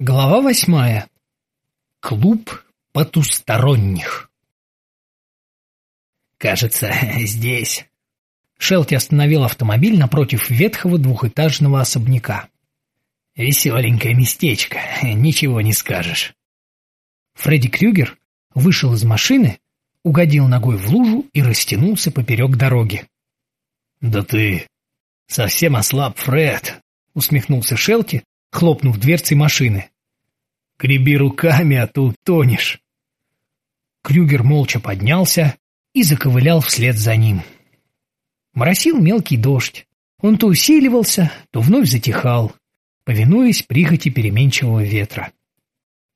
Глава восьмая. Клуб потусторонних. Кажется, здесь. Шелти остановил автомобиль напротив ветхого двухэтажного особняка. Веселенькое местечко, ничего не скажешь. Фредди Крюгер вышел из машины, угодил ногой в лужу и растянулся поперек дороги. — Да ты совсем ослаб, Фред, — усмехнулся Шелти, хлопнув дверцей машины. «Греби руками, а то утонешь!» Крюгер молча поднялся и заковылял вслед за ним. Моросил мелкий дождь. Он то усиливался, то вновь затихал, повинуясь прихоти переменчивого ветра.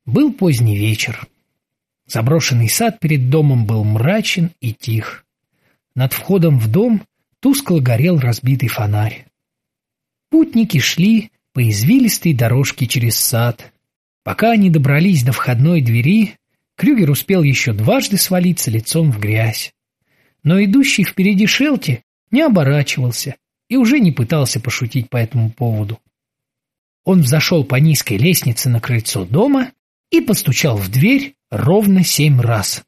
Был поздний вечер. Заброшенный сад перед домом был мрачен и тих. Над входом в дом тускло горел разбитый фонарь. Путники шли, по извилистой дорожке через сад. Пока они добрались до входной двери, Крюгер успел еще дважды свалиться лицом в грязь. Но идущий впереди Шелти не оборачивался и уже не пытался пошутить по этому поводу. Он взошел по низкой лестнице на крыльцо дома и постучал в дверь ровно семь раз.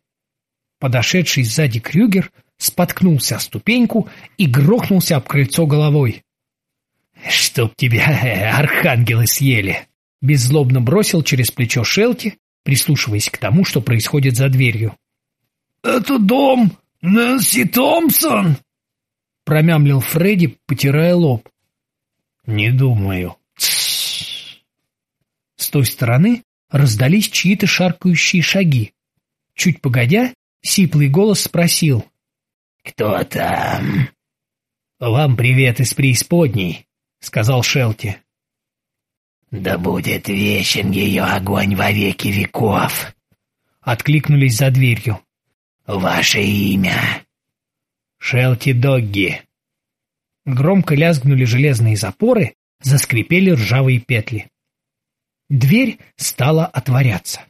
Подошедший сзади Крюгер споткнулся о ступеньку и грохнулся об крыльцо головой. «Чтоб тебя архангелы съели!» Беззлобно бросил через плечо Шелти, прислушиваясь к тому, что происходит за дверью. «Это дом Нэнси Томпсон!» Промямлил Фредди, потирая лоб. «Не думаю». С той стороны раздались чьи-то шаркающие шаги. Чуть погодя, сиплый голос спросил. «Кто там?» «Вам привет из преисподней», сказал Шелти. «Да будет вечен ее огонь во веки веков!» Откликнулись за дверью. «Ваше имя?» «Шелти Догги». Громко лязгнули железные запоры, заскрипели ржавые петли. Дверь стала отворяться.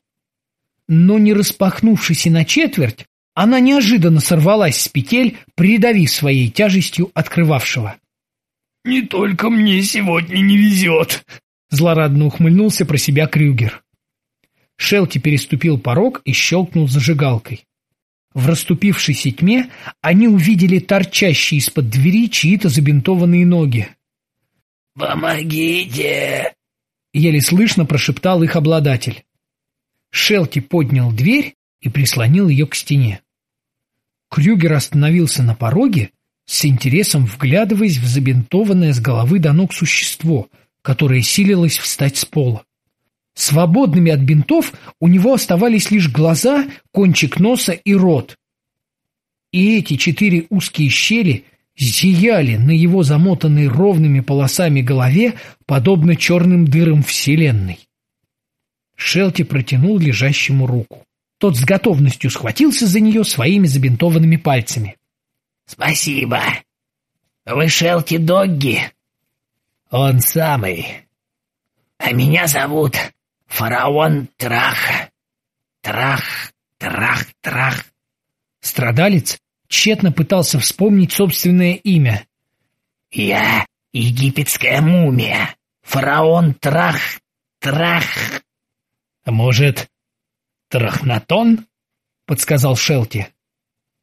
Но не распахнувшись и на четверть, она неожиданно сорвалась с петель, придавив своей тяжестью открывавшего. «Не только мне сегодня не везет!» Злорадно ухмыльнулся про себя Крюгер. Шелти переступил порог и щелкнул зажигалкой. В расступившейся тьме они увидели торчащие из-под двери чьи-то забинтованные ноги. «Помогите!» — еле слышно прошептал их обладатель. Шелти поднял дверь и прислонил ее к стене. Крюгер остановился на пороге с интересом вглядываясь в забинтованное с головы до ног существо, которое силилось встать с пола. Свободными от бинтов у него оставались лишь глаза, кончик носа и рот. И эти четыре узкие щели зияли на его замотанной ровными полосами голове, подобно черным дырам Вселенной. Шелти протянул лежащему руку. Тот с готовностью схватился за нее своими забинтованными пальцами. «Спасибо. Вы Шелти Догги?» «Он самый. А меня зовут Фараон Трах. Трах, Трах, Трах». Страдалец тщетно пытался вспомнить собственное имя. «Я египетская мумия. Фараон Трах, Трах». «Может, Трахнатон?» — подсказал Шелти.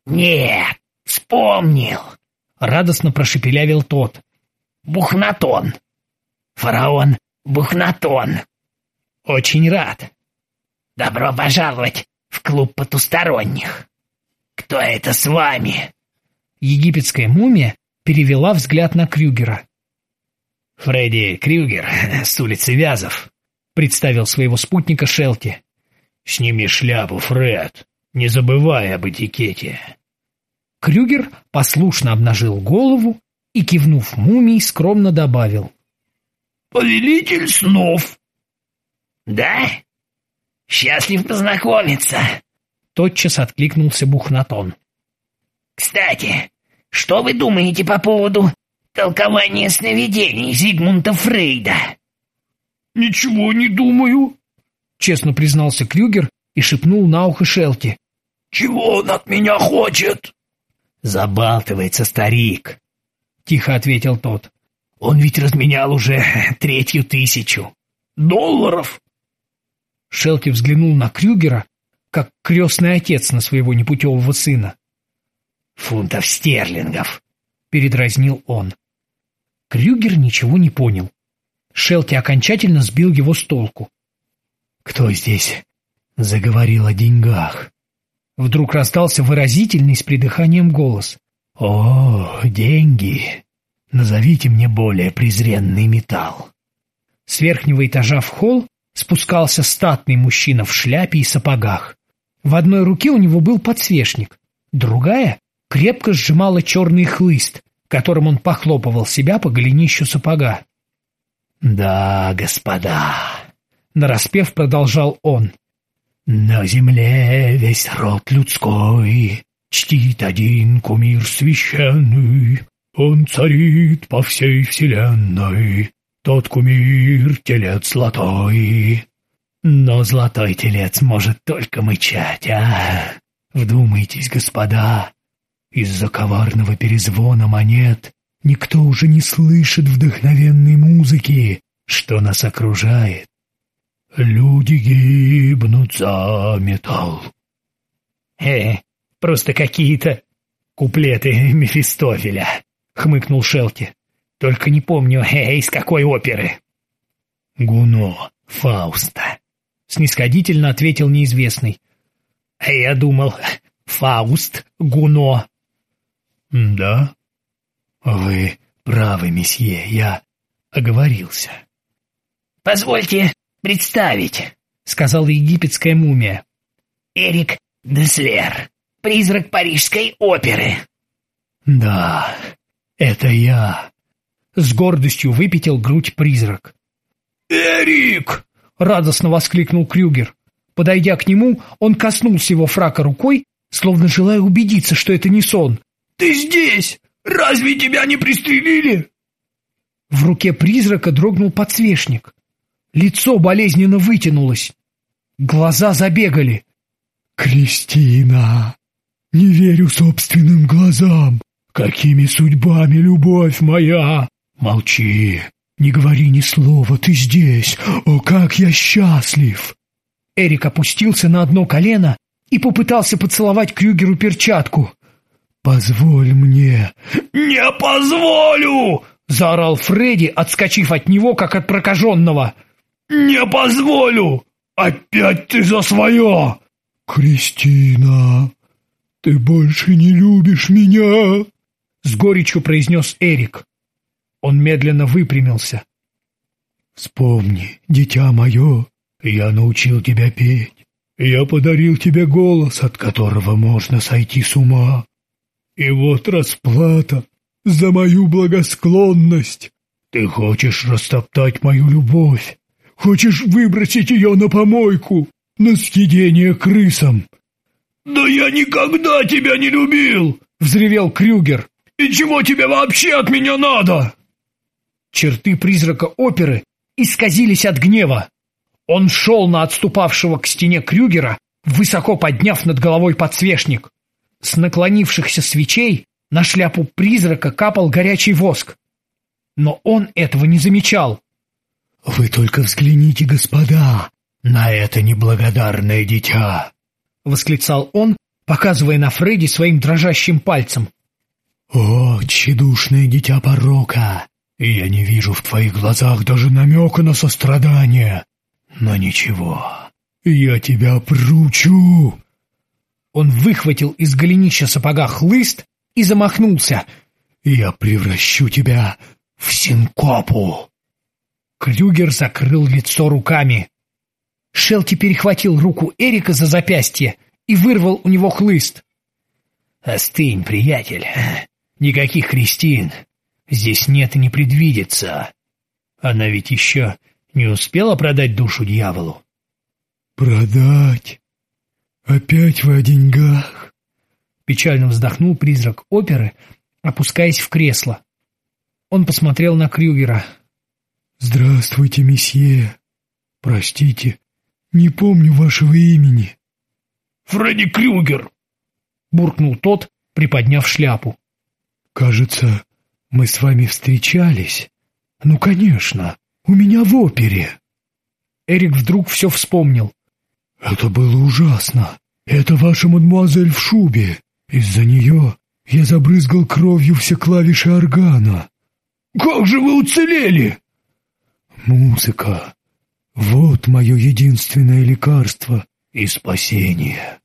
«Нет, «Вспомнил!» — радостно прошепелявил тот. «Бухнатон! Фараон Бухнатон!» «Очень рад!» «Добро пожаловать в клуб потусторонних!» «Кто это с вами?» Египетская мумия перевела взгляд на Крюгера. «Фредди Крюгер с улицы Вязов», — представил своего спутника Шелти. «Сними шляпу, Фред, не забывай об этикете». Крюгер послушно обнажил голову и, кивнув мумии, скромно добавил. «Повелитель снов!» «Да? Счастлив познакомиться!» Тотчас откликнулся Бухнатон. «Кстати, что вы думаете по поводу толкования сновидений Зигмунда Фрейда?» «Ничего не думаю», — честно признался Крюгер и шепнул на ухо Шелти. «Чего он от меня хочет?» «Забалтывается старик», — тихо ответил тот. «Он ведь разменял уже третью тысячу». «Долларов?» Шелти взглянул на Крюгера, как крестный отец на своего непутевого сына. «Фунтов стерлингов!» — передразнил он. Крюгер ничего не понял. Шелти окончательно сбил его с толку. «Кто здесь заговорил о деньгах?» Вдруг раздался выразительный с придыханием голос. «О, деньги! Назовите мне более презренный металл!» С верхнего этажа в холл спускался статный мужчина в шляпе и сапогах. В одной руке у него был подсвечник, другая крепко сжимала черный хлыст, которым он похлопывал себя по голенищу сапога. «Да, господа», — нараспев продолжал он, — «на земле весь род людской чтит один кумир священный, он царит по всей вселенной, тот кумир — телец золотой. Но золотой телец может только мычать, а? Вдумайтесь, господа, из-за коварного перезвона монет никто уже не слышит вдохновенной музыки, что нас окружает. Люди гибнут за металл. «Э, просто какие-то куплеты Мефистофеля», — хмыкнул Шелти. «Только не помню, э, из какой оперы». «Гуно, Фауста», — снисходительно ответил неизвестный. «А я думал, Фауст, Гуно». «Да?» «Вы правы, месье, я оговорился». «Позвольте представить», — сказала египетская мумия. «Эрик Деслер, призрак парижской оперы». «Да, это я», — с гордостью выпятил грудь призрак. «Эрик!» — радостно воскликнул Крюгер. Подойдя к нему, он коснулся его фрака рукой, словно желая убедиться, что это не сон. «Ты здесь! Разве тебя не пристрелили?» В руке призрака дрогнул подсвечник. Лицо болезненно вытянулось. Глаза забегали. «Кристина! Не верю собственным глазам! Какими судьбами, любовь моя!» «Молчи! Не говори ни слова, ты здесь! О, как я счастлив!» Эрик опустился на одно колено и попытался поцеловать Крюгеру перчатку. «Позволь мне!» «Не позволю!» — заорал Фредди, отскочив от него, как от прокаженного. «Не позволю! Опять ты за свое!» «Кристина, ты больше не любишь меня!» С горечью произнес Эрик. Он медленно выпрямился. «Вспомни, дитя мое, я научил тебя петь. Я подарил тебе голос, от которого можно сойти с ума. И вот расплата за мою благосклонность. Ты хочешь растоптать мою любовь, хочешь выбросить ее на помойку, на съедение крысам. «Да я никогда тебя не любил!» — взревел Крюгер. «И чего тебе вообще от меня надо?» Черты призрака оперы исказились от гнева. Он шел на отступавшего к стене Крюгера, высоко подняв над головой подсвечник. С наклонившихся свечей на шляпу призрака капал горячий воск. Но он этого не замечал. «Вы только взгляните, господа, на это неблагодарное дитя!» — восклицал он, показывая на Фредди своим дрожащим пальцем. «О, тщедушное дитя порока! Я не вижу в твоих глазах даже намека на сострадание. Но ничего, я тебя пручу!» Он выхватил из голенища сапога хлыст и замахнулся. «Я превращу тебя в синкопу!» Крюгер закрыл лицо руками. Шелти перехватил руку Эрика за запястье и вырвал у него хлыст. «Остынь, приятель. Никаких Кристин. Здесь нет и не предвидится. Она ведь еще не успела продать душу дьяволу?» «Продать? Опять вы о деньгах?» Печально вздохнул призрак оперы, опускаясь в кресло. Он посмотрел на Крюгера. «Здравствуйте, месье. Простите, не помню вашего имени». «Фредди Крюгер!» — буркнул тот, приподняв шляпу. «Кажется, мы с вами встречались. Ну, конечно, у меня в опере». Эрик вдруг все вспомнил. Это было ужасно. Это ваша мадемуазель в шубе. Из-за нее я забрызгал кровью все клавиши органа. Как же вы уцелели? Музыка. Вот мое единственное лекарство и спасение.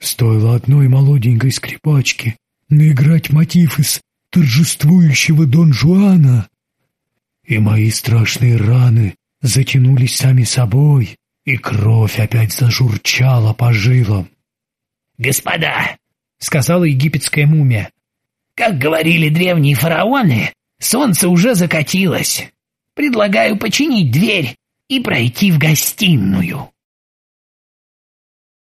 Стоило одной молоденькой скрипачке наиграть мотив из торжествующего Дон Жуана, и мои страшные раны затянулись сами собой, и кровь опять зажурчала по жилам. «Господа!» — сказала египетская мумия. «Как говорили древние фараоны, солнце уже закатилось. Предлагаю починить дверь и пройти в гостиную».